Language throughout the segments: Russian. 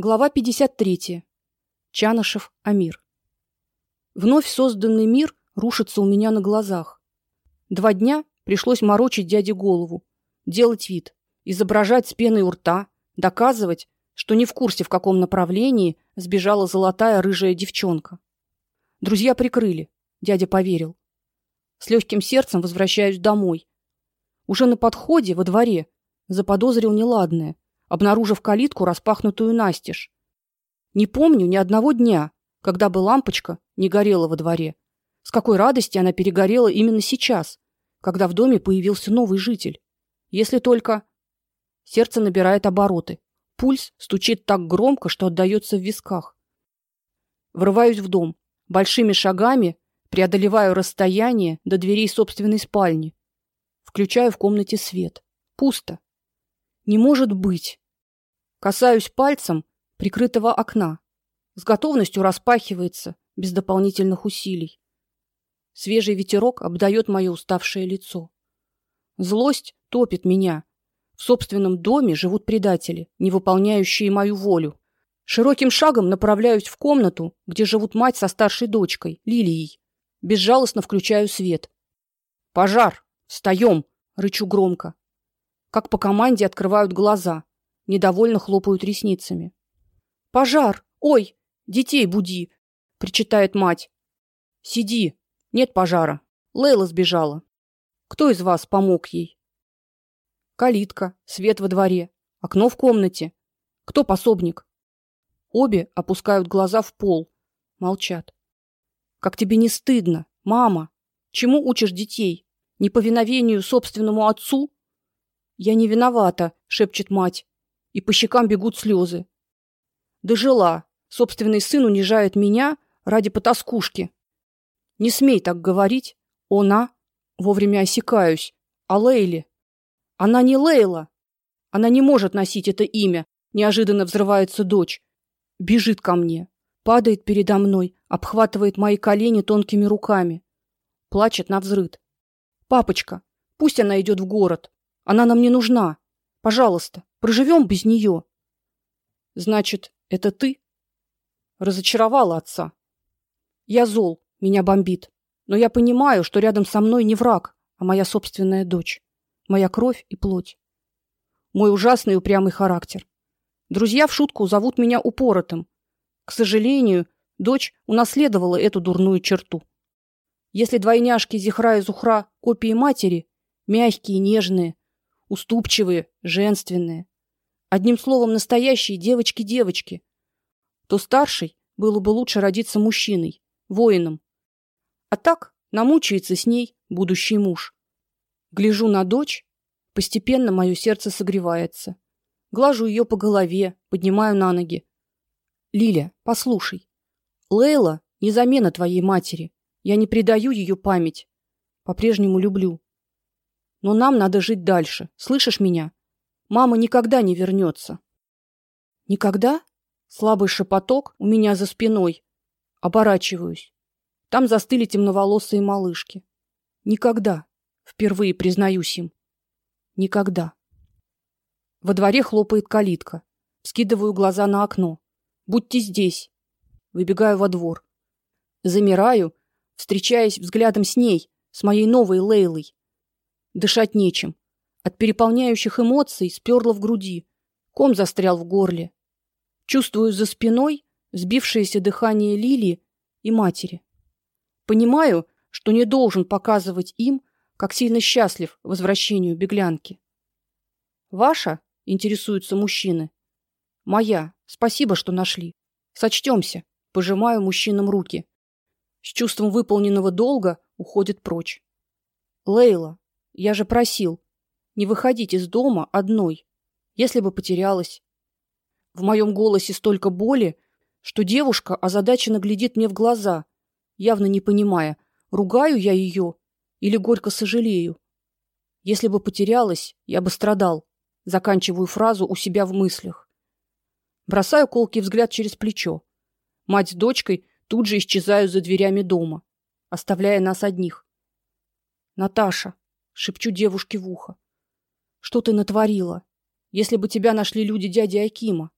Глава 53. Чанышев Амир. Вновь созданный мир рушится у меня на глазах. Два дня пришлось морочить дяде голову, делать вид, изображать с пеной у рта, доказывать, что не в курсе, в каком направлении сбежала золотая рыжая девчонка. Друзья прикрыли, дядя поверил. С легким сердцем возвращаюсь домой. Уже на подходе во дворе заподозрил неладное – обнаружив калитку, распахнутую настежь. Не помню ни одного дня, когда бы лампочка не горела во дворе. С какой радости она перегорела именно сейчас, когда в доме появился новый житель. Если только сердце набирает обороты. Пульс стучит так громко, что отдаётся в висках. Врываюсь в дом, большими шагами преодолеваю расстояние до дверей собственной спальни. Включаю в комнате свет. Пусто. Не может быть. Касаюсь пальцем прикрытого окна. С готовностью распахивается без дополнительных усилий. Свежий ветерок обдает мое уставшее лицо. Злость топит меня. В собственном доме живут предатели, не выполняющие мою волю. Широким шагом направляюсь в комнату, где живут мать со старшей дочкой, Лилией. Безжалостно включаю свет. Пожар. Встаем, рычу громко как по команде открывают глаза, недовольно хлопают ресницами. Пожар. Ой, детей буди, причитает мать. Сиди. Нет пожара. Лейла сбежала. Кто из вас помог ей? Калитка, свет во дворе, окно в комнате. Кто пособник? Обе опускают глаза в пол, молчат. Как тебе не стыдно, мама? Чему учишь детей? Неповиновению собственному отцу я не виновата, шепчет мать, и по щекам бегут слезы. Дожила. Собственный сын унижает меня ради потаскушки. Не смей так говорить. Она вовремя осекаюсь. А Лейле? Она не Лейла. Она не может носить это имя. Неожиданно взрывается дочь. Бежит ко мне, падает передо мной, обхватывает мои колени тонкими руками. Плачет на взрыд. Папочка, пусть она идет в город. Она нам не нужна. Пожалуйста, проживем без нее. Значит, это ты разочаровала отца. Я зол, меня бомбит, но я понимаю, что рядом со мной не враг, а моя собственная дочь, моя кровь и плоть. Мой ужасный упрямый характер. Друзья в шутку зовут меня упоротым. К сожалению, дочь унаследовала эту дурную черту. Если двойняшки Зихра и Зухра копии матери, мягкие, нежные, уступчивые, женственные. Одним словом, настоящие девочки-девочки. То старший было бы лучше родиться мужчиной, воином. А так намучается с ней будущий муж. Гляжу на дочь, постепенно мое сердце согревается. Глажу ее по голове, поднимаю на ноги. Лиля, послушай. Лейла не замена твоей матери. Я не предаю ее память. По-прежнему люблю. Но нам надо жить дальше. Слышишь меня? Мама никогда не вернется. Никогда? Слабый шепоток у меня за спиной. Оборачиваюсь. Там застыли темноволосые малышки. Никогда. Впервые признаюсь им. Никогда. Во дворе хлопает калитка. Скидываю глаза на окно. Будьте здесь. Выбегаю во двор. Замираю, встречаясь взглядом с ней, с моей новой Лейлой. Дышать нечем. От переполняющих эмоций сперло в груди. Ком застрял в горле. Чувствую за спиной сбившееся дыхание Лили и матери. Понимаю, что не должен показывать им, как сильно счастлив возвращению беглянки. Ваша? интересуются мужчины. Моя. Спасибо, что нашли. Сочтёмся. Пожимаю мужчинам руки. С чувством выполненного долга уходит прочь. Лейла, я же просил не выходить из дома одной, если бы потерялась. В моем голосе столько боли, что девушка озадаченно глядит мне в глаза, явно не понимая, ругаю я ее или горько сожалею. Если бы потерялась, я бы страдал. Заканчиваю фразу у себя в мыслях. Бросаю колкий взгляд через плечо. Мать с дочкой тут же исчезают за дверями дома, оставляя нас одних. Наташа, шепчу девушке в ухо. Что ты натворила? Если бы тебя нашли люди дяди Акима,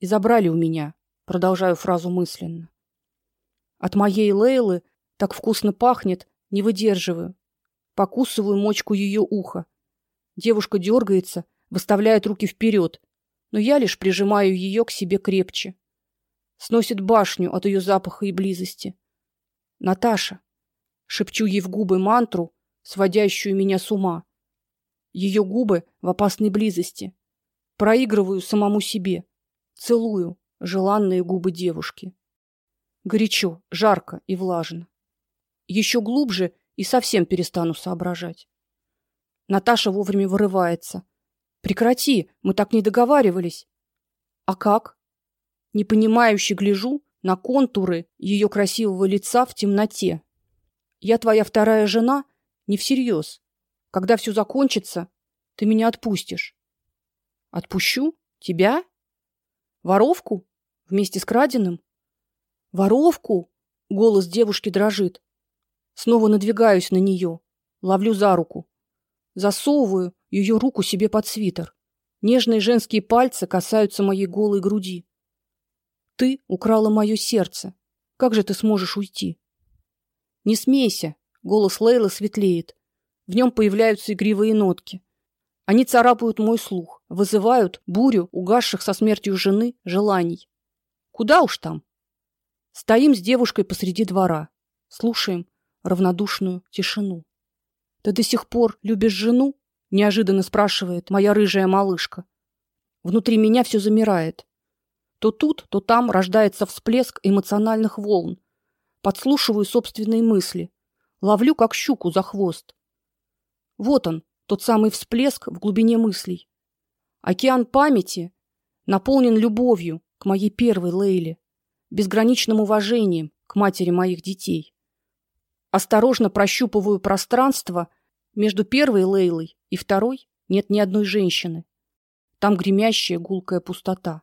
и забрали у меня. Продолжаю фразу мысленно. От моей Лейлы так вкусно пахнет, не выдерживаю. Покусываю мочку ее уха. Девушка дергается, выставляет руки вперед, но я лишь прижимаю ее к себе крепче. Сносит башню от ее запаха и близости. Наташа, шепчу ей в губы мантру, сводящую меня с ума. Ее губы в опасной близости. Проигрываю самому себе. Целую желанные губы девушки. Горячо, жарко и влажно. Еще глубже и совсем перестану соображать. Наташа вовремя вырывается. Прекрати, мы так не договаривались. А как? Непонимающе гляжу на контуры ее красивого лица в темноте. Я твоя вторая жена не всерьез. Когда все закончится, ты меня отпустишь. Отпущу тебя? Воровку вместе с краденым? Воровку? Голос девушки дрожит. Снова надвигаюсь на нее, ловлю за руку, засовываю ее руку себе под свитер. Нежные женские пальцы касаются моей голой груди. Ты украла мое сердце. Как же ты сможешь уйти? Не смейся, голос Лейлы светлеет. В нем появляются игривые нотки. Они царапают мой слух, вызывают бурю угасших со смертью жены желаний. Куда уж там? Стоим с девушкой посреди двора, слушаем равнодушную тишину. Ты до сих пор любишь жену? неожиданно спрашивает моя рыжая малышка. Внутри меня все замирает. То тут, то там рождается всплеск эмоциональных волн. Подслушиваю собственные мысли, ловлю как щуку за хвост. Вот он, тот самый всплеск в глубине мыслей. Океан памяти наполнен любовью к моей первой Лейле, безграничным уважением к матери моих детей. Осторожно прощупываю пространство между первой Лейлой и второй. Нет ни одной женщины. Там гремящая гулкая пустота.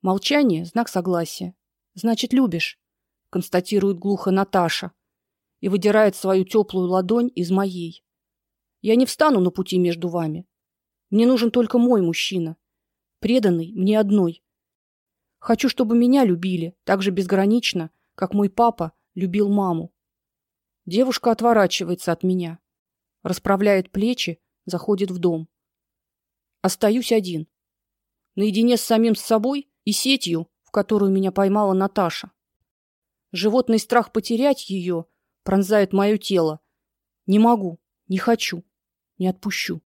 Молчание знак согласия. Значит, любишь, констатирует глухо Наташа и выдирает свою теплую ладонь из моей. Я не встану на пути между вами. Мне нужен только мой мужчина, преданный мне одной. Хочу, чтобы меня любили так же безгранично, как мой папа любил маму. Девушка отворачивается от меня, расправляет плечи, заходит в дом. Остаюсь один. Наедине с самим собой и сетью, в которую меня поймала Наташа. Животный страх потерять ее пронзает мое тело. Не могу, не хочу, не отпущу.